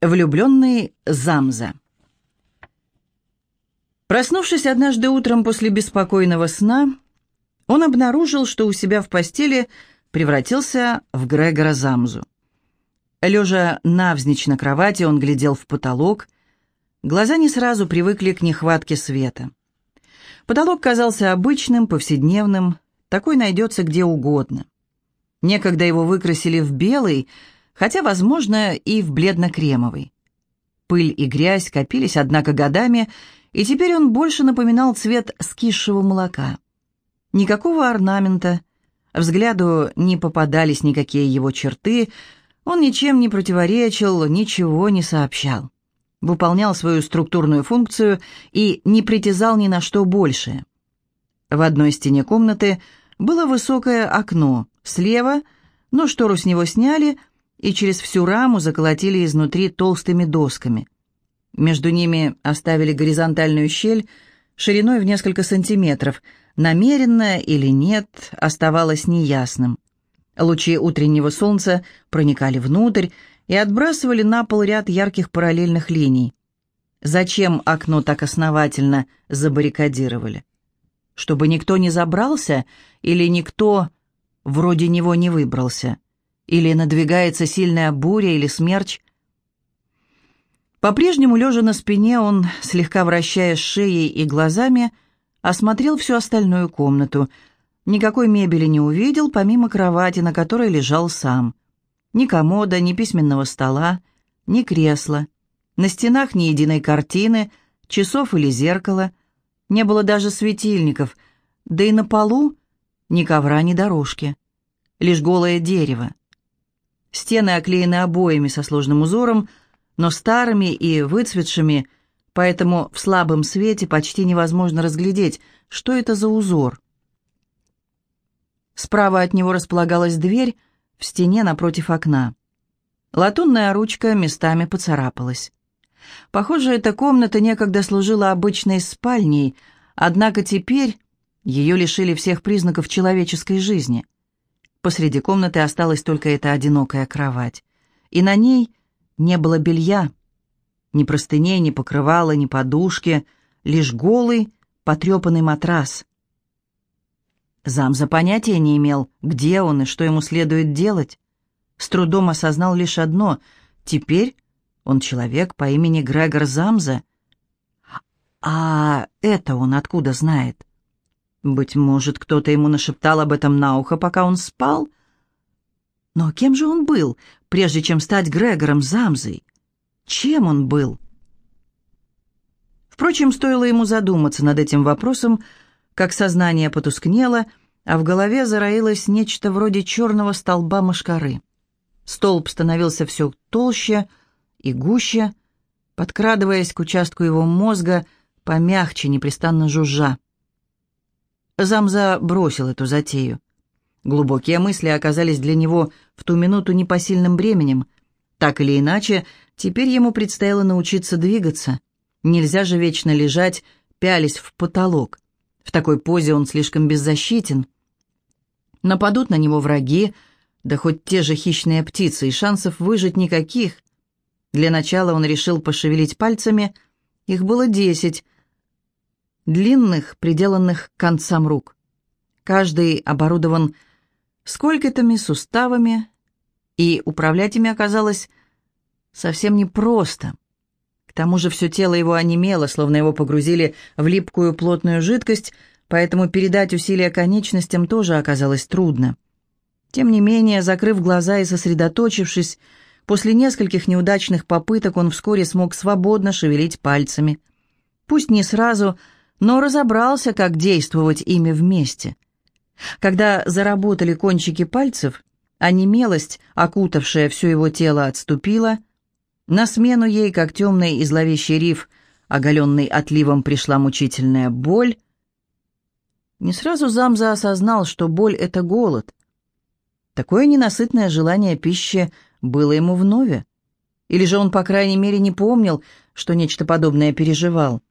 Влюбленный Замза. Проснувшись однажды утром после беспокойного сна, он обнаружил, что у себя в постели превратился в Грегора Замзу. Лежа навзничь на кровати, он глядел в потолок. Глаза не сразу привыкли к нехватке света. Потолок казался обычным, повседневным, такой найдется где угодно. Некогда его выкрасили в белый, хотя, возможно, и в бледно-кремовый. Пыль и грязь копились, однако, годами, и теперь он больше напоминал цвет скисшего молока. Никакого орнамента, взгляду не попадались никакие его черты, он ничем не противоречил, ничего не сообщал. Выполнял свою структурную функцию и не притязал ни на что большее. В одной стене комнаты было высокое окно, слева, но штору с него сняли, и через всю раму заколотили изнутри толстыми досками. Между ними оставили горизонтальную щель шириной в несколько сантиметров. Намеренно или нет, оставалось неясным. Лучи утреннего солнца проникали внутрь и отбрасывали на пол ряд ярких параллельных линий. Зачем окно так основательно забаррикадировали? Чтобы никто не забрался или никто вроде него не выбрался? Или надвигается сильная буря или смерч. По-прежнему, лежа на спине, он, слегка вращая шеей и глазами, осмотрел всю остальную комнату. Никакой мебели не увидел, помимо кровати, на которой лежал сам. Ни комода, ни письменного стола, ни кресла. На стенах ни единой картины, часов или зеркала. Не было даже светильников, да и на полу ни ковра, ни дорожки. Лишь голое дерево. Стены оклеены обоями со сложным узором, но старыми и выцветшими, поэтому в слабом свете почти невозможно разглядеть, что это за узор. Справа от него располагалась дверь в стене напротив окна. Латунная ручка местами поцарапалась. Похоже, эта комната некогда служила обычной спальней, однако теперь ее лишили всех признаков человеческой жизни — Посреди комнаты осталась только эта одинокая кровать. И на ней не было белья. Ни простыней, ни покрывала, ни подушки, лишь голый, потрепанный матрас. Замза понятия не имел, где он и что ему следует делать. С трудом осознал лишь одно — теперь он человек по имени Грегор Замза. А это он откуда знает? Быть может, кто-то ему нашептал об этом на ухо, пока он спал? Но кем же он был, прежде чем стать Грегором Замзой? Чем он был? Впрочем, стоило ему задуматься над этим вопросом, как сознание потускнело, а в голове зароилось нечто вроде черного столба мошкары. Столб становился все толще и гуще, подкрадываясь к участку его мозга, помягче, непрестанно жужжа. Замза бросил эту затею. Глубокие мысли оказались для него в ту минуту непосильным бременем. Так или иначе, теперь ему предстояло научиться двигаться. Нельзя же вечно лежать, пялись в потолок. В такой позе он слишком беззащитен. Нападут на него враги, да хоть те же хищные птицы, и шансов выжить никаких. Для начала он решил пошевелить пальцами. Их было десять — длинных, приделанных к концам рук. Каждый оборудован сколько-то суставами, и управлять ими оказалось совсем непросто. К тому же все тело его онемело, словно его погрузили в липкую плотную жидкость, поэтому передать усилия конечностям тоже оказалось трудно. Тем не менее, закрыв глаза и сосредоточившись, после нескольких неудачных попыток он вскоре смог свободно шевелить пальцами. Пусть не сразу, но разобрался, как действовать ими вместе. Когда заработали кончики пальцев, а немелость, окутавшая все его тело, отступила, на смену ей, как темный и зловещий риф, оголенный отливом, пришла мучительная боль. Не сразу Замза осознал, что боль — это голод. Такое ненасытное желание пищи было ему вновь. Или же он, по крайней мере, не помнил, что нечто подобное переживал.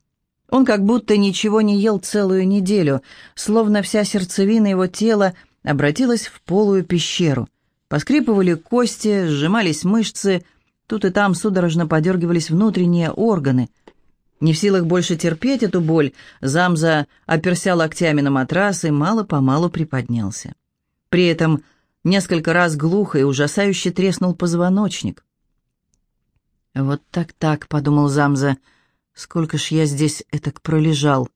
Он как будто ничего не ел целую неделю, словно вся сердцевина его тела обратилась в полую пещеру. Поскрипывали кости, сжимались мышцы, Тут и там судорожно подергивались внутренние органы. Не в силах больше терпеть эту боль, Замза оперся локтями на матрас и мало-помалу приподнялся. При этом несколько раз глухо и ужасающе треснул позвоночник. «Вот так-так», — подумал Замза, — «сколько ж я здесь этак пролежал».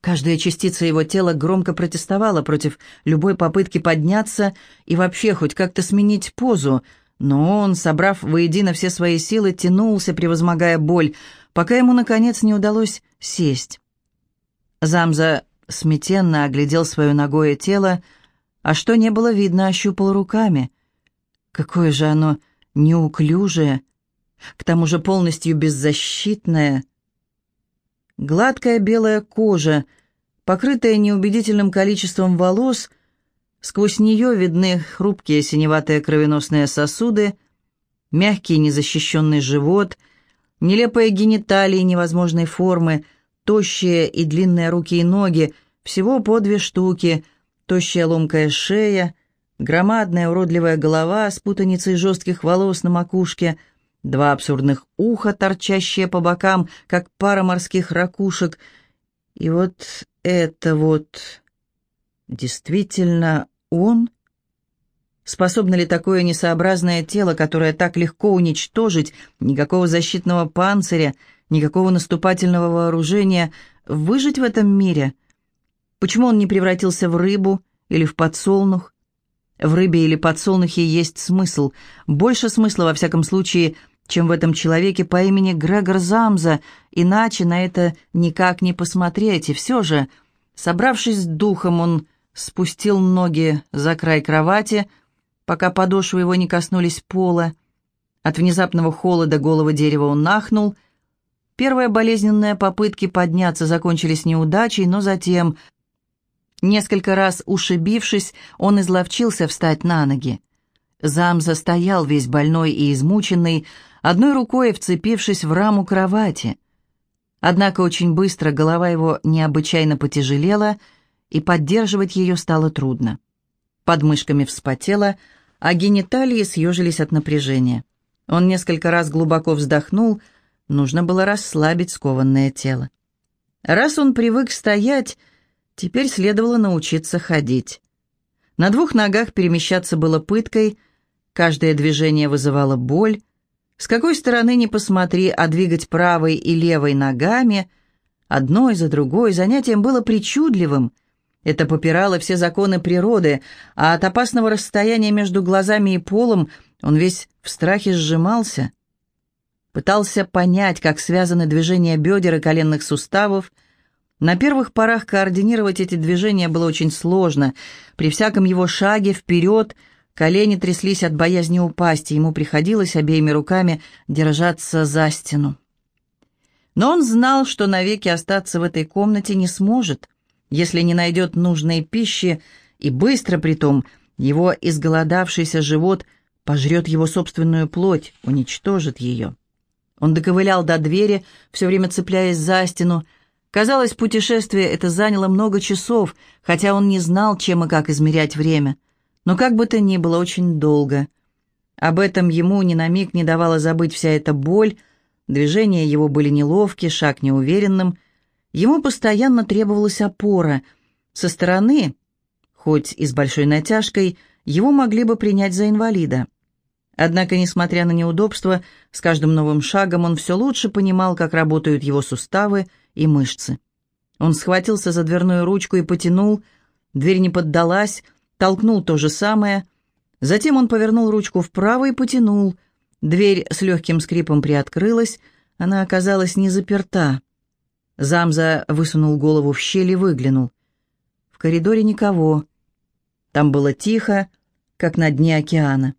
Каждая частица его тела громко протестовала против любой попытки подняться и вообще хоть как-то сменить позу, но он, собрав воедино все свои силы, тянулся, превозмогая боль, пока ему, наконец, не удалось сесть. Замза смятенно оглядел свое ногое тело, а что не было видно, ощупал руками. Какое же оно неуклюжее, к тому же полностью беззащитное — Гладкая белая кожа, покрытая неубедительным количеством волос, сквозь нее видны хрупкие синеватые кровеносные сосуды, мягкий незащищенный живот, нелепые гениталии невозможной формы, тощие и длинные руки и ноги, всего по две штуки, тощая ломкая шея, громадная уродливая голова с путаницей жестких волос на макушке — Два абсурдных уха, торчащие по бокам, как пара морских ракушек. И вот это вот... Действительно он? Способно ли такое несообразное тело, которое так легко уничтожить, никакого защитного панциря, никакого наступательного вооружения, выжить в этом мире? Почему он не превратился в рыбу или в подсолнух? В рыбе или подсолнухе есть смысл, больше смысла, во всяком случае, чем в этом человеке по имени Грегор Замза, иначе на это никак не посмотреть. И все же, собравшись с духом, он спустил ноги за край кровати, пока подошвы его не коснулись пола. От внезапного холода голого дерева он нахнул. Первые болезненные попытки подняться закончились неудачей, но затем, несколько раз ушибившись, он изловчился встать на ноги. Замза стоял весь больной и измученный, одной рукой вцепившись в раму кровати. Однако очень быстро голова его необычайно потяжелела, и поддерживать ее стало трудно. Под мышками вспотело, а гениталии съежились от напряжения. Он несколько раз глубоко вздохнул, нужно было расслабить скованное тело. Раз он привык стоять, теперь следовало научиться ходить. На двух ногах перемещаться было пыткой, каждое движение вызывало боль, с какой стороны ни посмотри, а двигать правой и левой ногами, одной за другой, занятием было причудливым. Это попирало все законы природы, а от опасного расстояния между глазами и полом он весь в страхе сжимался. Пытался понять, как связаны движения бедер и коленных суставов. На первых порах координировать эти движения было очень сложно. При всяком его шаге вперед – Колени тряслись от боязни упасть, и ему приходилось обеими руками держаться за стену. Но он знал, что навеки остаться в этой комнате не сможет, если не найдет нужной пищи, и быстро притом его изголодавшийся живот пожрет его собственную плоть, уничтожит ее. Он доковылял до двери, все время цепляясь за стену. Казалось, путешествие это заняло много часов, хотя он не знал, чем и как измерять время — но как бы то ни было очень долго. Об этом ему ни на миг не давала забыть вся эта боль, движения его были неловки, шаг неуверенным. Ему постоянно требовалась опора. Со стороны, хоть и с большой натяжкой, его могли бы принять за инвалида. Однако, несмотря на неудобства, с каждым новым шагом он все лучше понимал, как работают его суставы и мышцы. Он схватился за дверную ручку и потянул, дверь не поддалась, толкнул то же самое. Затем он повернул ручку вправо и потянул. Дверь с легким скрипом приоткрылась, она оказалась не заперта. Замза высунул голову в щель и выглянул. В коридоре никого. Там было тихо, как на дне океана.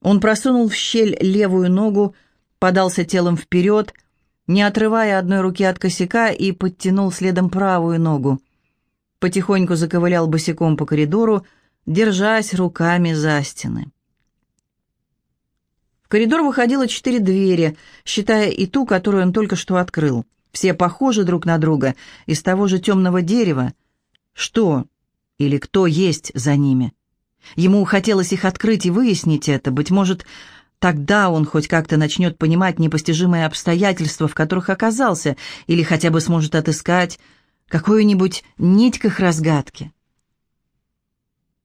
Он просунул в щель левую ногу, подался телом вперед, не отрывая одной руки от косяка, и подтянул следом правую ногу потихоньку заковылял босиком по коридору, держась руками за стены. В коридор выходило четыре двери, считая и ту, которую он только что открыл. Все похожи друг на друга, из того же темного дерева. Что или кто есть за ними? Ему хотелось их открыть и выяснить это. Быть может, Тогда он хоть как-то начнет понимать непостижимые обстоятельства, в которых оказался, или хотя бы сможет отыскать какую-нибудь нить к их разгадке.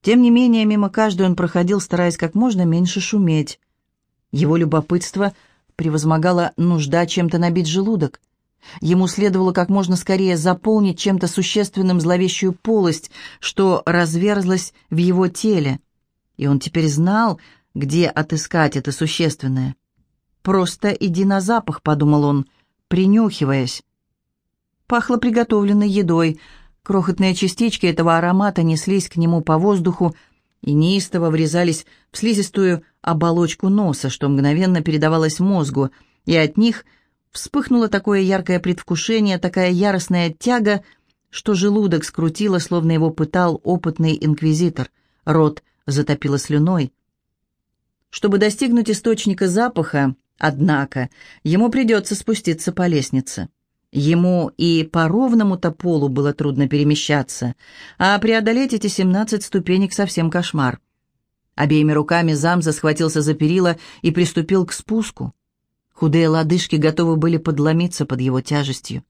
Тем не менее, мимо каждой он проходил, стараясь как можно меньше шуметь. Его любопытство превозмогало нужда чем-то набить желудок. Ему следовало как можно скорее заполнить чем-то существенным зловещую полость, что разверзлась в его теле. И он теперь знал, где отыскать это существенное. «Просто иди на запах», — подумал он, принюхиваясь. Пахло приготовленной едой. Крохотные частички этого аромата неслись к нему по воздуху и неистово врезались в слизистую оболочку носа, что мгновенно передавалось мозгу, и от них — Вспыхнуло такое яркое предвкушение, такая яростная тяга, что желудок скрутило, словно его пытал опытный инквизитор. Рот затопило слюной. Чтобы достигнуть источника запаха, однако, ему придется спуститься по лестнице. Ему и по ровному-то полу было трудно перемещаться, а преодолеть эти семнадцать ступенек совсем кошмар. Обеими руками Замза схватился за перила и приступил к спуску. Худые лодыжки готовы были подломиться под его тяжестью.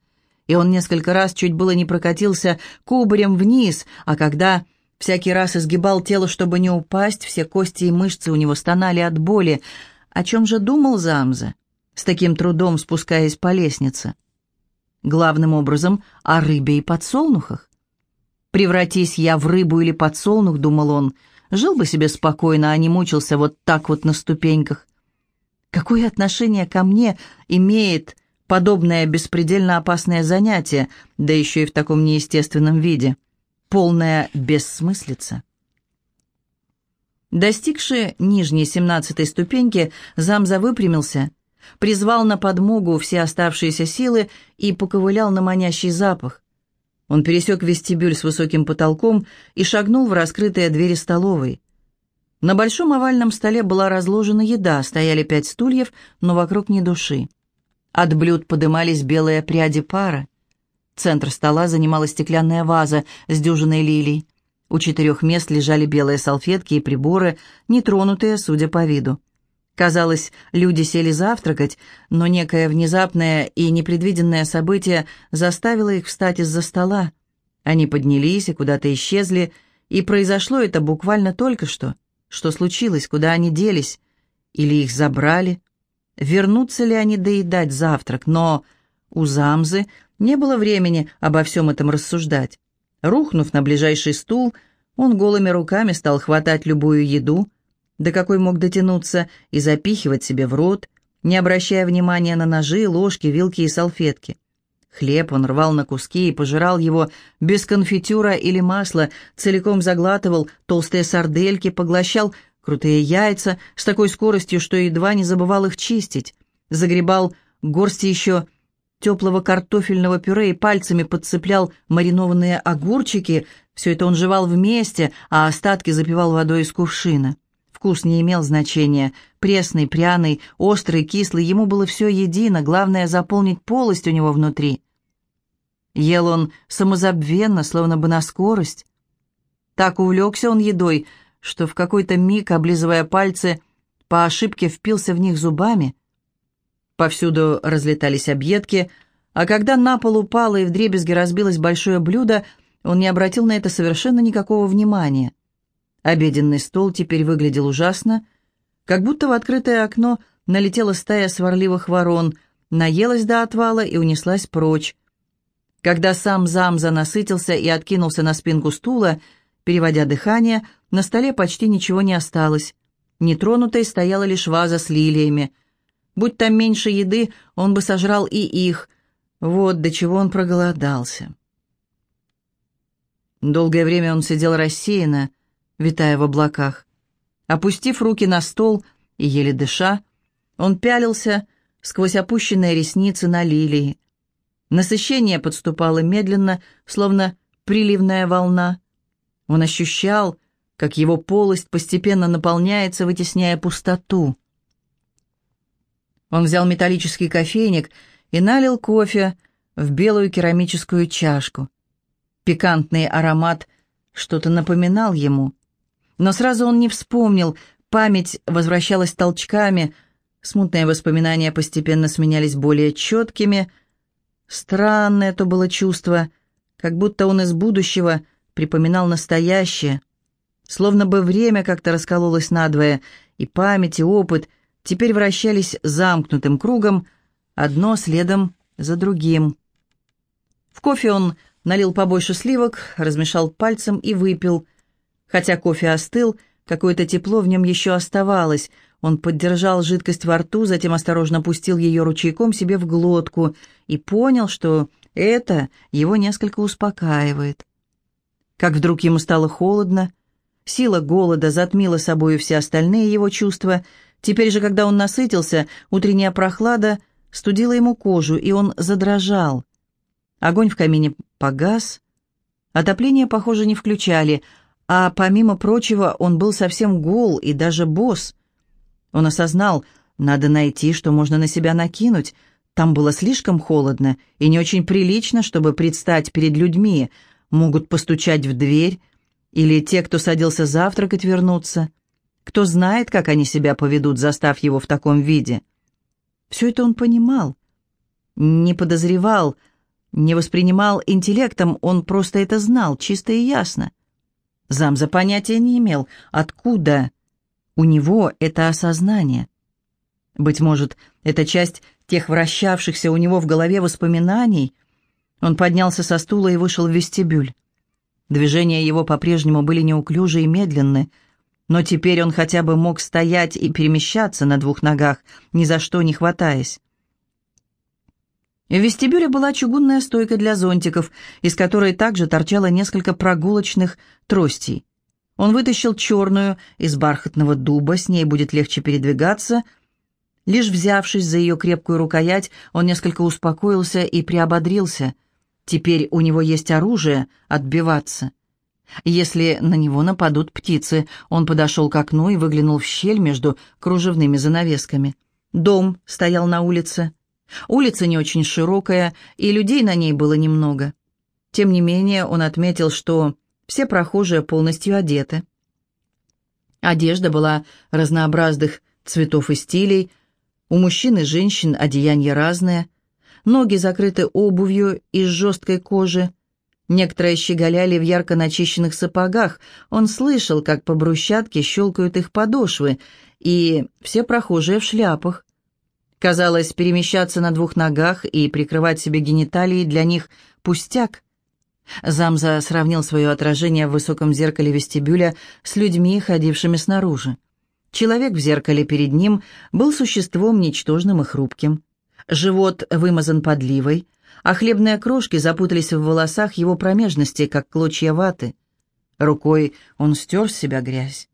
И он несколько раз чуть было не прокатился кубарем вниз, а когда всякий раз изгибал тело, чтобы не упасть, все кости и мышцы у него стонали от боли. О чем же думал Замза, с таким трудом спускаясь по лестнице? Главным образом о рыбе и подсолнухах. «Превратись я в рыбу или подсолнух», — думал он, — жил бы себе спокойно, а не мучился вот так вот на ступеньках. Какое отношение ко мне имеет подобное беспредельно опасное занятие, да еще и в таком неестественном виде? Полная бессмыслица. Достигши нижней семнадцатой ступеньки, Замза выпрямился, призвал на подмогу все оставшиеся силы и поковылял на манящий запах. Он пересек вестибюль с высоким потолком и шагнул в раскрытые двери столовой. На большом овальном столе была разложена еда, стояли пять стульев, но вокруг ни души. От блюд подымались белые пряди пара. Центр стола занимала стеклянная ваза с дюжиной лилий. У четырех мест лежали белые салфетки и приборы, нетронутые, судя по виду. Казалось, люди сели завтракать, но некое внезапное и непредвиденное событие заставило их встать из-за стола. Они поднялись и куда-то исчезли, и произошло это буквально только что — что случилось, куда они делись? Или их забрали? Вернутся ли они доедать завтрак? Но у Замзы не было времени обо всем этом рассуждать. Рухнув на ближайший стул, он голыми руками стал хватать любую еду, до какой мог дотянуться, и запихивать себе в рот, не обращая внимания на ножи, ложки, вилки и салфетки. Хлеб он рвал на куски и пожирал его без конфитюра или масла, целиком заглатывал толстые сардельки, поглощал крутые яйца с такой скоростью, что едва не забывал их чистить, загребал горсти еще теплого картофельного пюре и пальцами подцеплял маринованные огурчики, все это он жевал вместе, а остатки запивал водой из кувшина. Вкус не имел значения. Пресный, пряный, острый, кислый, ему было все едино, главное заполнить полость у него внутри. Ел он самозабвенно, словно бы на скорость. Так увлекся он едой, что в какой-то миг, облизывая пальцы, по ошибке впился в них зубами. Повсюду разлетались объедки, а когда на пол упало и вдребезги разбилось большое блюдо, он не обратил на это совершенно никакого внимания. Обеденный стол теперь выглядел ужасно, как будто в открытое окно налетела стая сварливых ворон, наелась до отвала и унеслась прочь. Когда сам Замза насытился и откинулся на спинку стула, переводя дыхание, на столе почти ничего не осталось. Нетронутой стояла лишь ваза с лилиями. Будь там меньше еды, он бы сожрал и их. Вот до чего он проголодался. Долгое время он сидел рассеянно, витая в облаках. Опустив руки на стол и еле дыша, он пялился сквозь опущенные ресницы на лилии. Насыщение подступало медленно, словно приливная волна. Он ощущал, как его полость постепенно наполняется, вытесняя пустоту. Он взял металлический кофейник и налил кофе в белую керамическую чашку. Пикантный аромат что-то напоминал ему. Но сразу он не вспомнил, Память возвращалась толчками, смутные воспоминания постепенно сменялись более четкими. Странное то было чувство, как будто он из будущего припоминал настоящее, словно бы время как-то раскололось надвое, и память, и опыт теперь вращались замкнутым кругом, одно следом за другим. В кофе он налил побольше сливок, размешал пальцем и выпил. Хотя кофе остыл, какое-то тепло в нем еще оставалось. Он поддержал жидкость во рту, затем осторожно пустил ее ручейком себе в глотку и понял, что это его несколько успокаивает. Как вдруг ему стало холодно, сила голода затмила собою все остальные его чувства. Теперь же, когда он насытился, утренняя прохлада студила ему кожу, и он задрожал. Огонь в камине погас, отопление, похоже, не включали, а помимо прочего он был совсем гол и даже босс. Он осознал, надо найти, что можно на себя накинуть. Там было слишком холодно и не очень прилично, чтобы предстать перед людьми. Могут постучать в дверь, или те, кто садился завтракать, вернуться. Кто знает, как они себя поведут, застав его в таком виде. Все это он понимал. Не подозревал, не воспринимал интеллектом, он просто это знал, чисто и ясно. Замза понятия не имел, откуда у него это осознание. Быть может, это часть тех вращавшихся у него в голове воспоминаний. Он поднялся со стула и вышел в вестибюль. Движения его по-прежнему были неуклюжи и медленны, но теперь он хотя бы мог стоять и перемещаться на двух ногах, ни за что не хватаясь. В вестибюле была чугунная стойка для зонтиков, из которой также торчало несколько прогулочных тростей. Он вытащил черную из бархатного дуба, с ней будет легче передвигаться. Лишь взявшись за ее крепкую рукоять, он несколько успокоился и приободрился. Теперь у него есть оружие отбиваться. Если на него нападут птицы, он подошел к окну и выглянул в щель между кружевными занавесками. Дом стоял на улице. Улица не очень широкая, и людей на ней было немного. Тем не менее, он отметил, что все прохожие полностью одеты. Одежда была разнообразных цветов и стилей, у мужчин и женщин одеяния разные, ноги закрыты обувью из жесткой кожи, некоторые щеголяли в ярко начищенных сапогах, он слышал, как по брусчатке щелкают их подошвы, и все прохожие в шляпах. Казалось, перемещаться на двух ногах и прикрывать себе гениталии для них пустяк. Замза сравнил свое отражение в высоком зеркале вестибюля с людьми, ходившими снаружи. Человек в зеркале перед ним был существом ничтожным и хрупким. Живот вымазан подливой, а хлебные крошки запутались в волосах его промежности, как клочья ваты. Рукой он стер с себя грязь.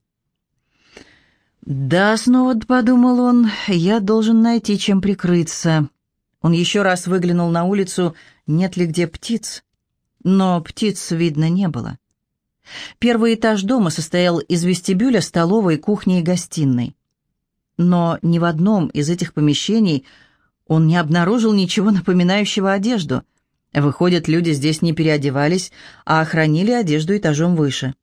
«Да, снова подумал он, я должен найти, чем прикрыться». Он еще раз выглянул на улицу, нет ли где птиц. Но птиц видно не было. Первый этаж дома состоял из вестибюля, столовой, кухни и гостиной. Но ни в одном из этих помещений он не обнаружил ничего напоминающего одежду. Выходит, люди здесь не переодевались, а хранили одежду этажом выше.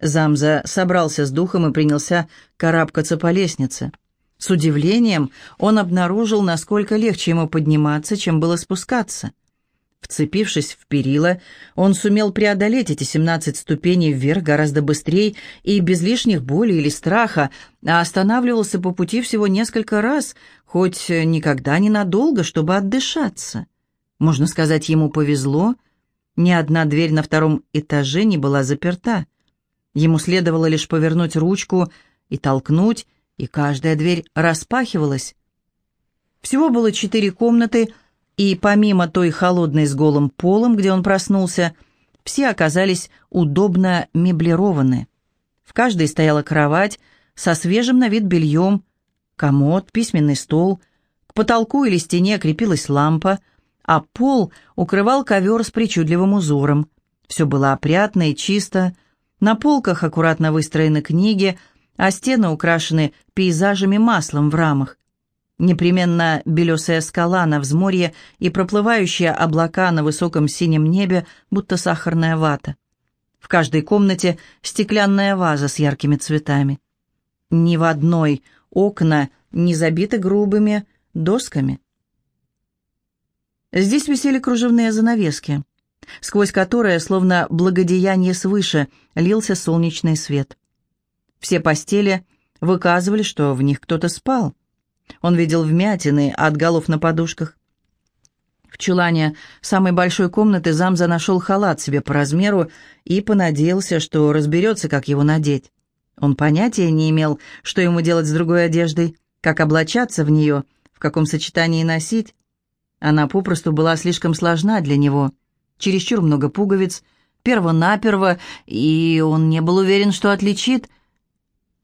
Замза собрался с духом и принялся карабкаться по лестнице. С удивлением он обнаружил, насколько легче ему подниматься, чем было спускаться. Вцепившись в перила, он сумел преодолеть эти 17 ступеней вверх гораздо быстрее и без лишних боли или страха, а останавливался по пути всего несколько раз, хоть никогда не надолго, чтобы отдышаться. Можно сказать, ему повезло. Ни одна дверь на втором этаже не была заперта. Ему следовало лишь повернуть ручку и толкнуть, и каждая дверь распахивалась. Всего было четыре комнаты, и помимо той холодной с голым полом, где он проснулся, все оказались удобно меблированы. В каждой стояла кровать со свежим на вид бельем, комод, письменный стол, к потолку или стене крепилась лампа, а пол укрывал ковер с причудливым узором. Все было опрятно и чисто, на полках аккуратно выстроены книги, а стены украшены пейзажами маслом в рамах. Непременно белесая скала на взморье и проплывающие облака на высоком синем небе, будто сахарная вата. В каждой комнате стеклянная ваза с яркими цветами. Ни в одной окна не забиты грубыми досками. Здесь висели кружевные занавески, сквозь которые, словно благодеяние свыше, лился солнечный свет. Все постели выказывали, что в них кто-то спал. Он видел вмятины от голов на подушках. В чулане самой большой комнаты Замза нашел халат себе по размеру и понадеялся, что разберется, как его надеть. Он понятия не имел, что ему делать с другой одеждой, как облачаться в нее, в каком сочетании носить. Она попросту была слишком сложна для него. Чересчур много пуговиц, перво-наперво, и он не был уверен, что отличит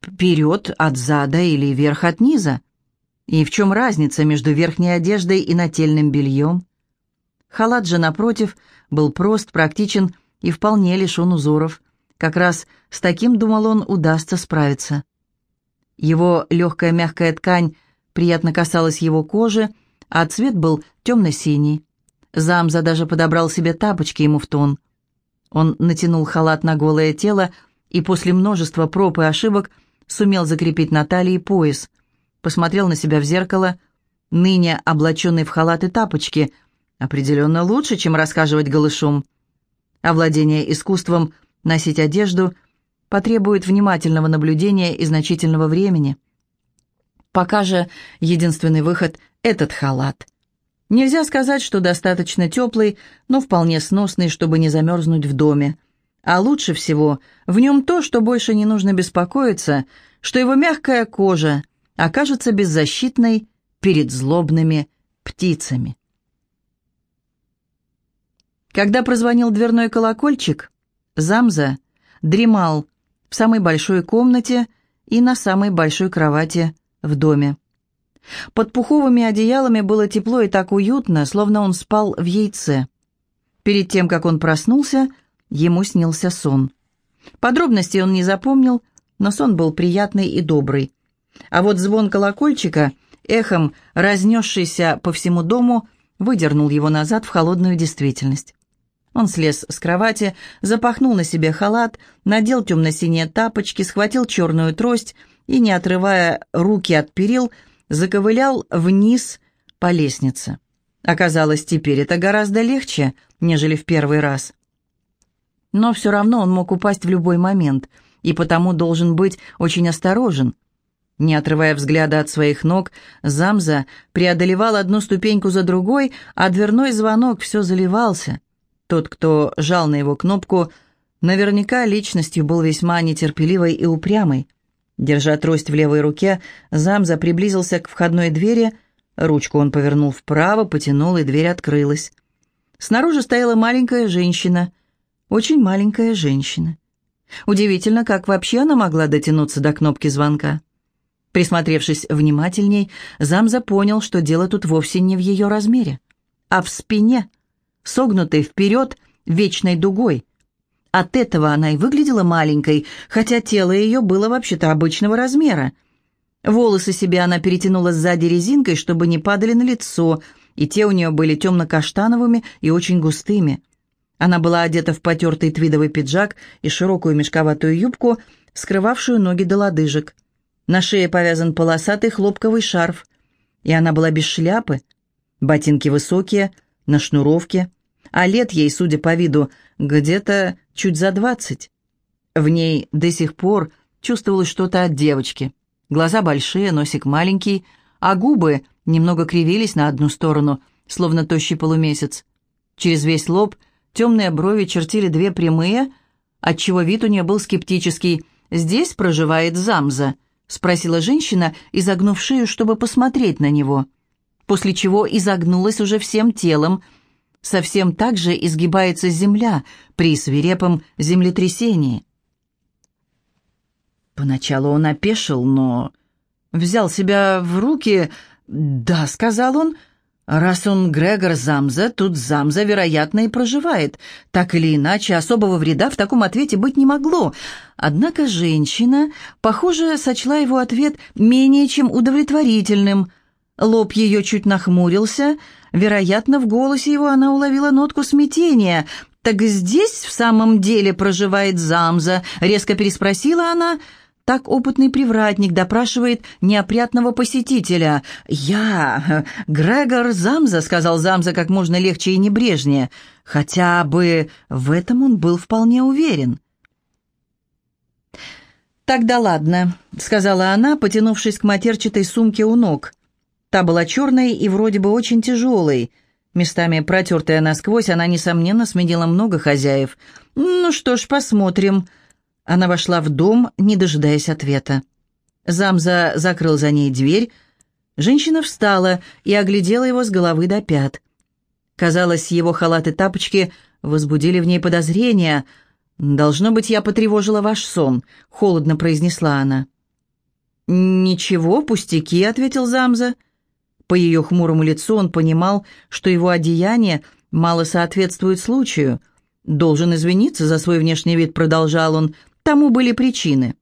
вперед от зада или верх от низа. И в чем разница между верхней одеждой и нательным бельем? Халат же, напротив, был прост, практичен и вполне лишен узоров. Как раз с таким, думал он, удастся справиться. Его легкая мягкая ткань приятно касалась его кожи, а цвет был темно-синий. Замза даже подобрал себе тапочки ему в тон. Он натянул халат на голое тело и после множества проб и ошибок сумел закрепить на талии пояс. Посмотрел на себя в зеркало, ныне облаченный в халат и тапочки. Определенно лучше, чем расхаживать голышом. Овладение искусством носить одежду потребует внимательного наблюдения и значительного времени. Пока же единственный выход — этот халат. Нельзя сказать, что достаточно теплый, но вполне сносный, чтобы не замерзнуть в доме. А лучше всего в нем то, что больше не нужно беспокоиться, что его мягкая кожа окажется беззащитной перед злобными птицами. Когда прозвонил дверной колокольчик, Замза дремал в самой большой комнате и на самой большой кровати в доме. Под пуховыми одеялами было тепло и так уютно, словно он спал в яйце. Перед тем, как он проснулся, ему снился сон. Подробностей он не запомнил, но сон был приятный и добрый. А вот звон колокольчика, эхом разнесшийся по всему дому, выдернул его назад в холодную действительность. Он слез с кровати, запахнул на себе халат, надел темно-синие тапочки, схватил черную трость и, не отрывая руки от перил, заковылял вниз по лестнице. Оказалось, теперь это гораздо легче, нежели в первый раз. Но все равно он мог упасть в любой момент, и потому должен быть очень осторожен. Не отрывая взгляда от своих ног, Замза преодолевал одну ступеньку за другой, а дверной звонок все заливался — тот, кто жал на его кнопку, наверняка личностью был весьма нетерпеливой и упрямой. Держа трость в левой руке, Замза приблизился к входной двери, ручку он повернул вправо, потянул, и дверь открылась. Снаружи стояла маленькая женщина, очень маленькая женщина. Удивительно, как вообще она могла дотянуться до кнопки звонка. Присмотревшись внимательней, Замза понял, что дело тут вовсе не в ее размере, а в спине — согнутой вперед вечной дугой. От этого она и выглядела маленькой, хотя тело ее было вообще-то обычного размера. Волосы себе она перетянула сзади резинкой, чтобы не падали на лицо, и те у нее были темно-каштановыми и очень густыми. Она была одета в потертый твидовый пиджак и широкую мешковатую юбку, скрывавшую ноги до лодыжек. На шее повязан полосатый хлопковый шарф, и она была без шляпы. Ботинки высокие, на шнуровке, а лет ей, судя по виду, где-то чуть за двадцать. В ней до сих пор чувствовалось что-то от девочки. Глаза большие, носик маленький, а губы немного кривились на одну сторону, словно тощий полумесяц. Через весь лоб темные брови чертили две прямые, отчего вид у нее был скептический. «Здесь проживает Замза?» — спросила женщина, изогнув шею, чтобы посмотреть на него. — после чего изогнулась уже всем телом. Совсем так же изгибается земля при свирепом землетрясении. Поначалу он опешил, но взял себя в руки. «Да», — сказал он, — «раз он Грегор Замза, тут Замза, вероятно, и проживает. Так или иначе, особого вреда в таком ответе быть не могло». Однако женщина, похоже, сочла его ответ менее чем удовлетворительным — Лоб ее чуть нахмурился. Вероятно, в голосе его она уловила нотку смятения. «Так здесь в самом деле проживает Замза?» — резко переспросила она. Так опытный привратник допрашивает неопрятного посетителя. «Я, Грегор Замза», — сказал Замза как можно легче и небрежнее. Хотя бы в этом он был вполне уверен. «Тогда ладно», — сказала она, потянувшись к матерчатой сумке у ног. Та была черной и вроде бы очень тяжелой. Местами протертая насквозь, она, несомненно, сменила много хозяев. «Ну что ж, посмотрим». Она вошла в дом, не дожидаясь ответа. Замза закрыл за ней дверь. Женщина встала и оглядела его с головы до пят. Казалось, его халат и тапочки возбудили в ней подозрения. «Должно быть, я потревожила ваш сон», — холодно произнесла она. «Ничего, пустяки», — ответил Замза. По ее хмурому лицу он понимал, что его одеяние мало соответствует случаю. «Должен извиниться за свой внешний вид», — продолжал он, — Тому были причины.